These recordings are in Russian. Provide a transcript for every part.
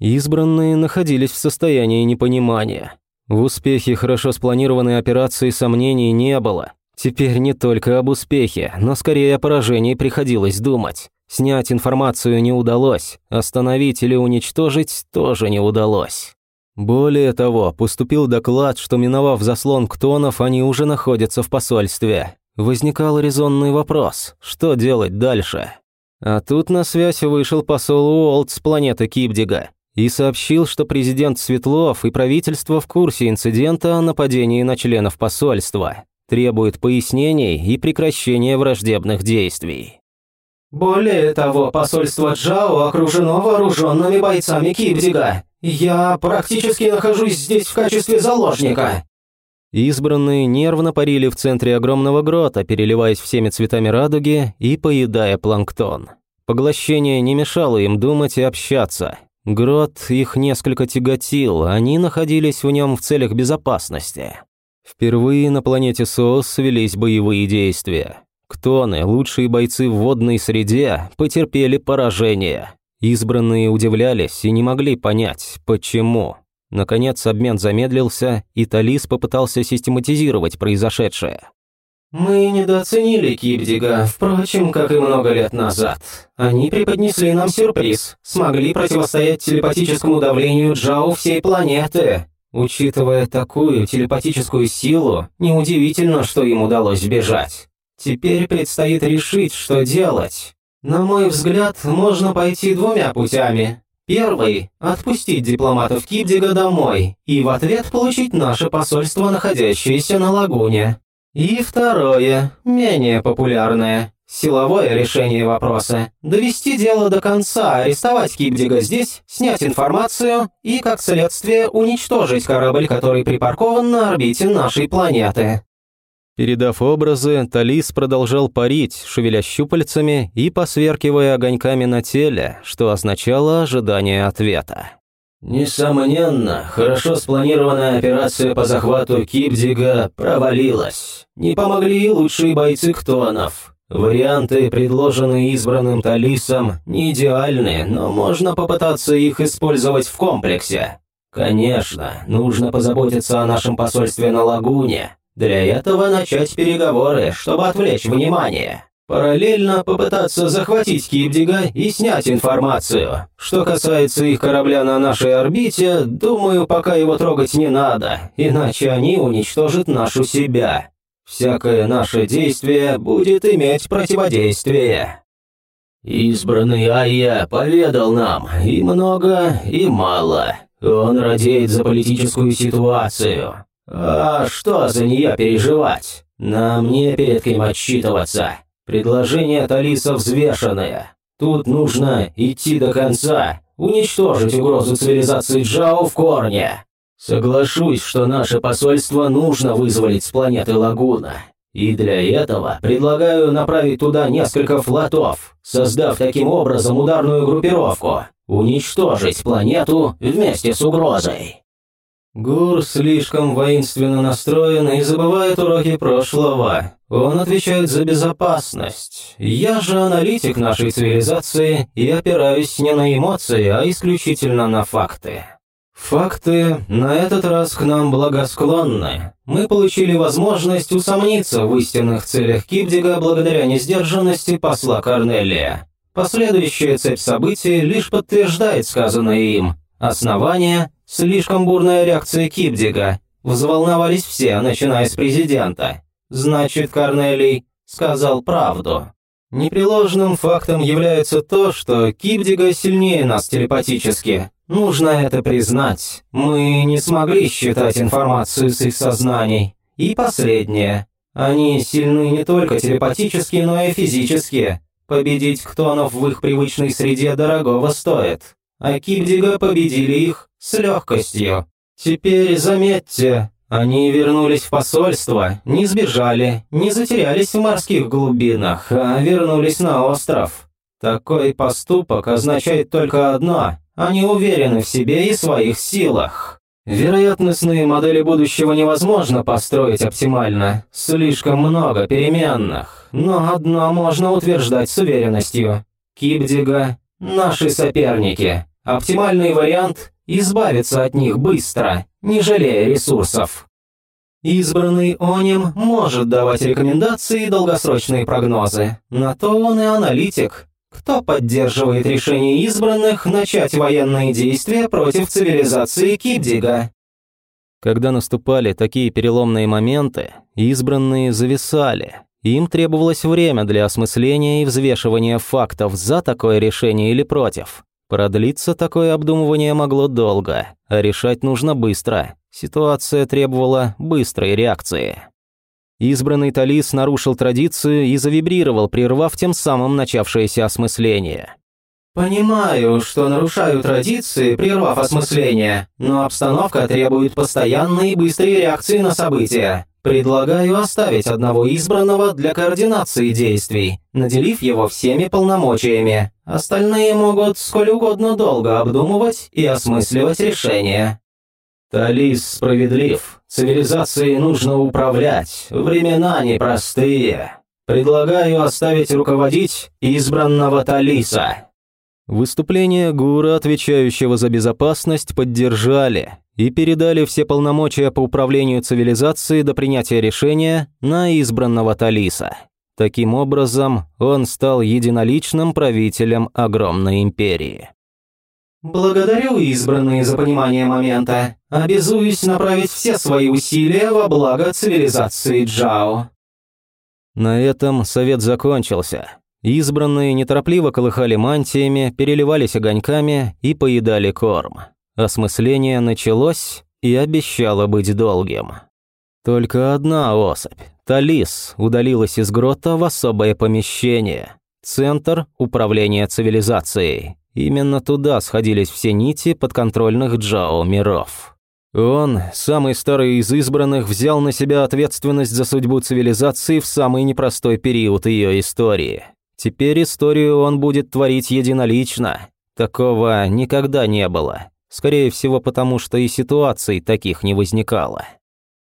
Избранные находились в состоянии непонимания. В успехе хорошо спланированной операции сомнений не было. Теперь не только об успехе, но скорее о поражении приходилось думать. Снять информацию не удалось, остановить или уничтожить тоже не удалось. Более того, поступил доклад, что миновав заслон ктонов, они уже находятся в посольстве. Возникал резонный вопрос, что делать дальше? А тут на связь вышел посол Уолт с планеты Кипдига и сообщил, что президент Светлов и правительство в курсе инцидента о нападении на членов посольства, требует пояснений и прекращения враждебных действий. Более того, посольство Джао окружено вооруженными бойцами Кипдига. Я практически нахожусь здесь в качестве заложника. Избранные нервно парили в центре огромного грота, переливаясь всеми цветами радуги и поедая планктон. Поглощение не мешало им думать и общаться. Грот их несколько тяготил, они находились в нем в целях безопасности. Впервые на планете СОС велись боевые действия. Ктоны, лучшие бойцы в водной среде, потерпели поражение. Избранные удивлялись и не могли понять, почему. Наконец обмен замедлился, и Талис попытался систематизировать произошедшее. «Мы недооценили Кипдига, впрочем, как и много лет назад. Они преподнесли нам сюрприз, смогли противостоять телепатическому давлению Джао всей планеты. Учитывая такую телепатическую силу, неудивительно, что им удалось сбежать. Теперь предстоит решить, что делать. На мой взгляд, можно пойти двумя путями. Первый – отпустить дипломатов Кипдига домой и в ответ получить наше посольство, находящееся на лагуне. И второе, менее популярное – силовое решение вопроса. Довести дело до конца, арестовать Кипдига здесь, снять информацию и, как следствие, уничтожить корабль, который припаркован на орбите нашей планеты. Передав образы, Талис продолжал парить, шевеля щупальцами и посверкивая огоньками на теле, что означало ожидание ответа. Несомненно, хорошо спланированная операция по захвату Кипдига провалилась. Не помогли и лучшие бойцы Ктонов. Варианты, предложенные избранным Талисом, не идеальны, но можно попытаться их использовать в комплексе. Конечно, нужно позаботиться о нашем посольстве на Лагуне, для этого начать переговоры, чтобы отвлечь внимание. Параллельно попытаться захватить Кипдига и снять информацию. Что касается их корабля на нашей орбите, думаю, пока его трогать не надо, иначе они уничтожат нашу себя. Всякое наше действие будет иметь противодействие. Избранный Айя поведал нам и много, и мало. Он радеет за политическую ситуацию. «А что за нее переживать? Нам не перед кем отчитываться. Предложение Талиса взвешенное. Тут нужно идти до конца, уничтожить угрозу цивилизации Джао в корне. Соглашусь, что наше посольство нужно вызволить с планеты Лагуна. И для этого предлагаю направить туда несколько флотов, создав таким образом ударную группировку, уничтожить планету вместе с угрозой. Гур слишком воинственно настроен и забывает уроки прошлого. Он отвечает за безопасность. Я же аналитик нашей цивилизации и опираюсь не на эмоции, а исключительно на факты. Факты на этот раз к нам благосклонны. Мы получили возможность усомниться в истинных целях Кипдига благодаря несдержанности посла Корнелия. Последующая цепь событий лишь подтверждает сказанное им. Основание Слишком бурная реакция Кипдига. Взволновались все, начиная с президента. Значит, Корнелий сказал правду. Непреложным фактом является то, что Кипдига сильнее нас телепатически. Нужно это признать. Мы не смогли считать информацию с их сознаний. И последнее. Они сильны не только телепатически, но и физически. Победить Ктонов в их привычной среде дорогого стоит. А Кипдига победили их с легкостью. Теперь заметьте, они вернулись в посольство, не сбежали, не затерялись в морских глубинах, а вернулись на остров. Такой поступок означает только одно – они уверены в себе и своих силах. Вероятностные модели будущего невозможно построить оптимально, слишком много переменных, но одно можно утверждать с уверенностью. Кипдига – наши соперники, Оптимальный вариант – избавиться от них быстро, не жалея ресурсов. Избранный Оним может давать рекомендации и долгосрочные прогнозы. На то он и аналитик. Кто поддерживает решение избранных начать военные действия против цивилизации Кипдига? Когда наступали такие переломные моменты, избранные зависали. Им требовалось время для осмысления и взвешивания фактов за такое решение или против. Продлиться такое обдумывание могло долго, а решать нужно быстро. Ситуация требовала быстрой реакции. Избранный Талис нарушил традицию и завибрировал, прервав тем самым начавшееся осмысление. «Понимаю, что нарушаю традиции, прервав осмысление, но обстановка требует постоянной и быстрой реакции на события. Предлагаю оставить одного избранного для координации действий, наделив его всеми полномочиями. Остальные могут сколь угодно долго обдумывать и осмысливать решения. Талис справедлив. Цивилизацией нужно управлять. Времена непростые. Предлагаю оставить руководить избранного Талиса. Выступление Гура, отвечающего за безопасность, поддержали и передали все полномочия по управлению цивилизацией до принятия решения на избранного Талиса. Таким образом, он стал единоличным правителем огромной империи. Благодарю избранные за понимание момента. Обязуюсь направить все свои усилия во благо цивилизации Джао. На этом совет закончился. Избранные неторопливо колыхали мантиями, переливались огоньками и поедали корм. Осмысление началось и обещало быть долгим. Только одна особь, Талис, удалилась из грота в особое помещение. Центр управления цивилизацией. Именно туда сходились все нити подконтрольных Джао миров. Он, самый старый из избранных, взял на себя ответственность за судьбу цивилизации в самый непростой период ее истории. Теперь историю он будет творить единолично. Такого никогда не было. Скорее всего, потому что и ситуаций таких не возникало.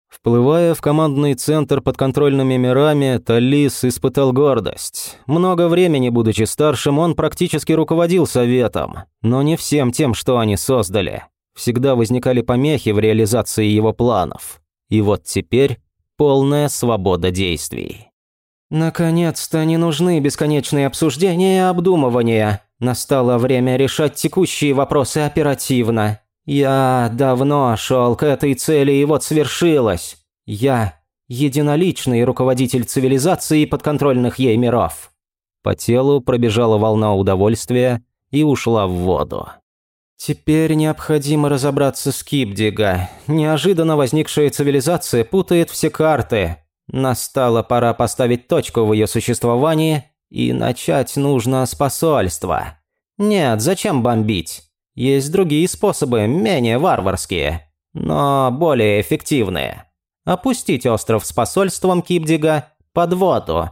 Вплывая в командный центр под контрольными мирами, Талис испытал гордость. Много времени, будучи старшим, он практически руководил советом, но не всем тем, что они создали. Всегда возникали помехи в реализации его планов. И вот теперь полная свобода действий. Наконец-то не нужны бесконечные обсуждения и обдумывания. Настало время решать текущие вопросы оперативно. Я давно шел к этой цели, и вот свершилось. Я единоличный руководитель цивилизации подконтрольных ей миров. По телу пробежала волна удовольствия и ушла в воду. Теперь необходимо разобраться с Кипдига. Неожиданно возникшая цивилизация путает все карты. Настала пора поставить точку в ее существовании, и начать нужно с посольства. Нет, зачем бомбить? Есть другие способы, менее варварские, но более эффективные. Опустить остров с посольством Кипдига под воду.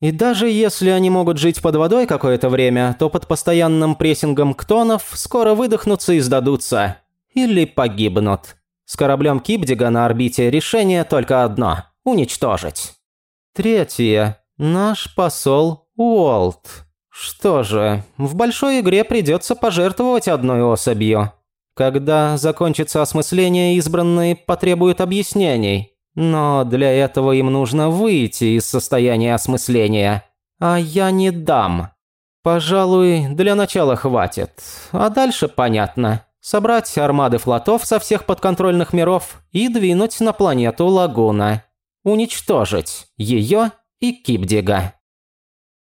И даже если они могут жить под водой какое-то время, то под постоянным прессингом ктонов скоро выдохнутся и сдадутся. Или погибнут. С кораблем Кипдига на орбите решение только одно – уничтожить. Третье. Наш посол Уолт. Что же, в большой игре придется пожертвовать одной особью. Когда закончится осмысление, избранные потребуют объяснений. Но для этого им нужно выйти из состояния осмысления. А я не дам. Пожалуй, для начала хватит. А дальше понятно. Собрать армады флотов со всех подконтрольных миров и двинуть на планету Лагуна. Уничтожить ее и Кипдига.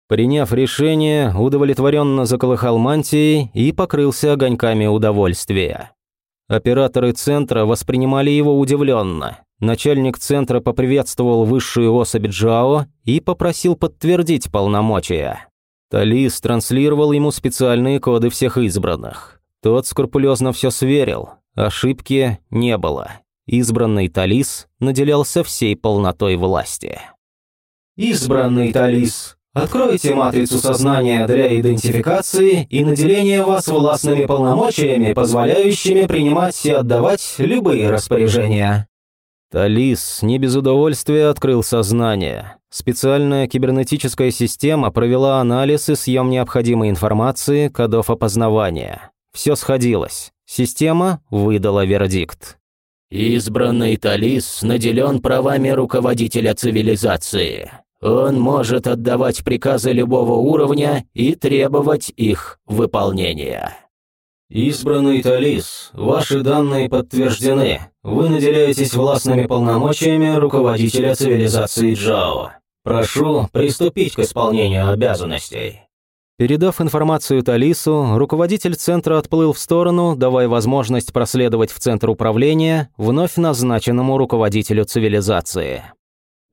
Приняв решение, удовлетворенно заколыхал мантией и покрылся огоньками удовольствия. Операторы центра воспринимали его удивленно. Начальник центра поприветствовал высшую особь Джао и попросил подтвердить полномочия. Талис транслировал ему специальные коды всех избранных. Тот скрупулезно все сверил, ошибки не было. Избранный Талис наделялся всей полнотой власти. «Избранный Талис, Откройте матрицу сознания для идентификации и наделения вас властными полномочиями, позволяющими принимать и отдавать любые распоряжения. Талис не без удовольствия открыл сознание. Специальная кибернетическая система провела анализ и съем необходимой информации кодов опознавания. все сходилось. Система выдала вердикт. Избранный Талис наделен правами руководителя цивилизации. Он может отдавать приказы любого уровня и требовать их выполнения. Избранный Талис, ваши данные подтверждены. Вы наделяетесь властными полномочиями руководителя цивилизации Джао. Прошу приступить к исполнению обязанностей. Передав информацию Талису, руководитель центра отплыл в сторону, давая возможность проследовать в центр управления вновь назначенному руководителю цивилизации.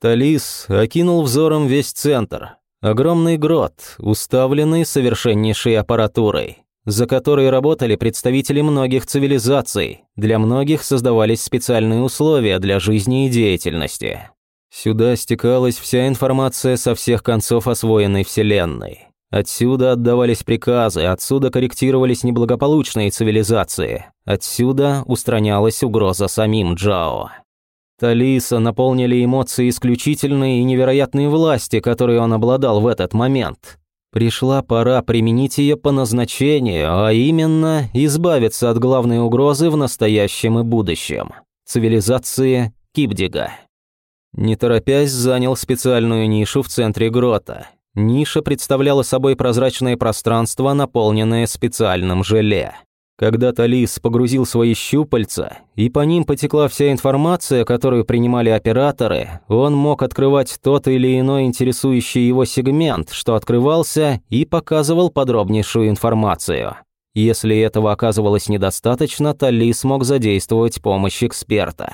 Талис окинул взором весь центр. Огромный грот, уставленный совершеннейшей аппаратурой, за которой работали представители многих цивилизаций, для многих создавались специальные условия для жизни и деятельности. Сюда стекалась вся информация со всех концов освоенной Вселенной. Отсюда отдавались приказы, отсюда корректировались неблагополучные цивилизации, отсюда устранялась угроза самим Джао. Талиса наполнили эмоции исключительной и невероятной власти, которой он обладал в этот момент. Пришла пора применить ее по назначению, а именно избавиться от главной угрозы в настоящем и будущем – цивилизации Кипдига. Не торопясь, занял специальную нишу в центре грота – Ниша представляла собой прозрачное пространство, наполненное специальным желе. Когда Талис погрузил свои щупальца, и по ним потекла вся информация, которую принимали операторы, он мог открывать тот или иной интересующий его сегмент, что открывался и показывал подробнейшую информацию. Если этого оказывалось недостаточно, Талис мог задействовать помощь эксперта.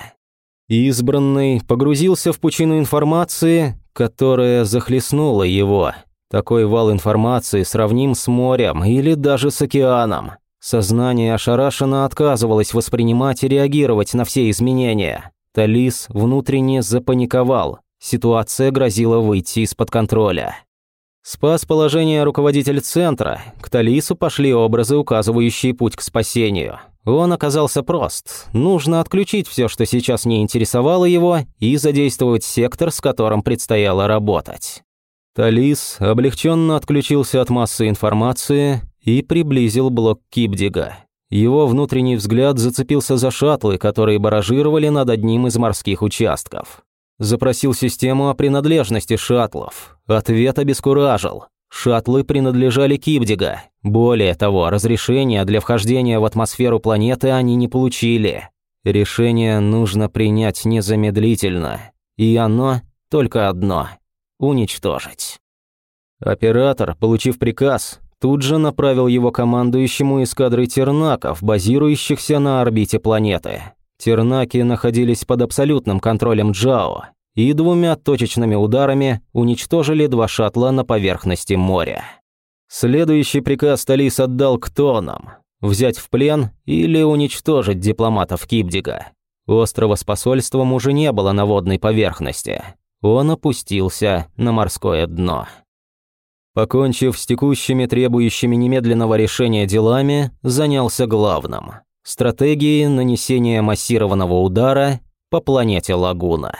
Избранный погрузился в пучину информации, которая захлестнула его. Такой вал информации сравним с морем или даже с океаном. Сознание ошарашенно отказывалось воспринимать и реагировать на все изменения. Талис внутренне запаниковал. Ситуация грозила выйти из-под контроля. Спас положение руководитель центра. К Талису пошли образы, указывающие путь к спасению. Он оказался прост. Нужно отключить все, что сейчас не интересовало его, и задействовать сектор, с которым предстояло работать. Талис облегченно отключился от массы информации и приблизил блок Кипдига. Его внутренний взгляд зацепился за шаттлы, которые баражировали над одним из морских участков. Запросил систему о принадлежности шаттлов. Ответ обескуражил. Шаттлы принадлежали Кибдига. Более того, разрешения для вхождения в атмосферу планеты они не получили. Решение нужно принять незамедлительно. И оно только одно – уничтожить. Оператор, получив приказ, тут же направил его командующему эскадрой тернаков, базирующихся на орбите планеты. Тернаки находились под абсолютным контролем Джао, и двумя точечными ударами уничтожили два шаттла на поверхности моря. Следующий приказ Талис отдал Ктонам – взять в плен или уничтожить дипломатов Кипдига. Острова с посольством уже не было на водной поверхности. Он опустился на морское дно. Покончив с текущими требующими немедленного решения делами, занялся главным – стратегией нанесения массированного удара по планете Лагуна.